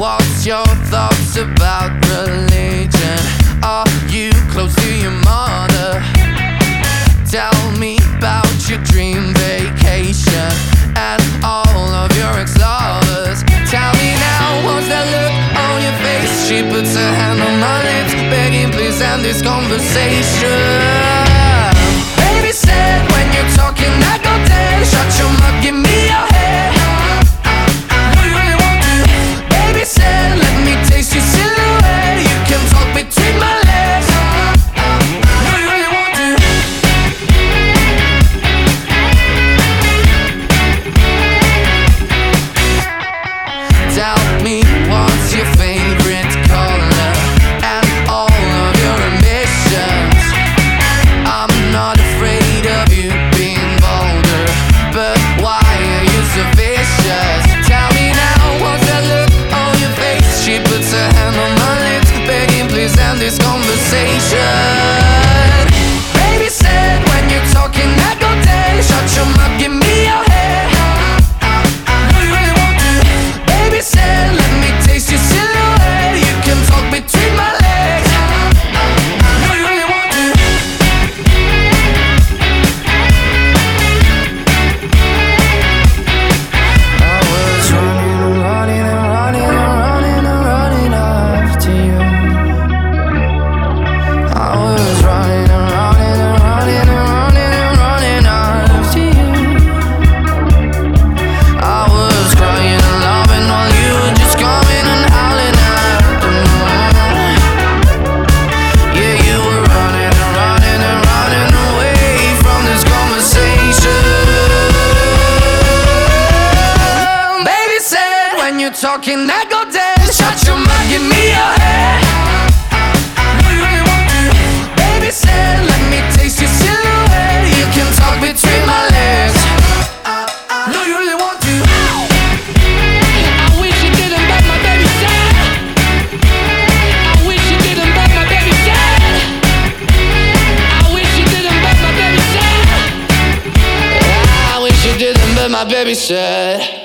What's your thoughts about religion? Are you close to your mother? Tell me about your dream vacation and all of your ex lovers. Tell me now, what's that look on your face? She puts her hand on my lips, begging, please end this conversation. You're talking, I go dead. Shut your mouth, give me your head. Do you really want to? Baby said, let me taste your silhouette. You can talk between my legs. You really want to? I wish you didn't, my baby. I wish you didn't, my baby. I wish you didn't, my baby. I wish you didn't, my baby said.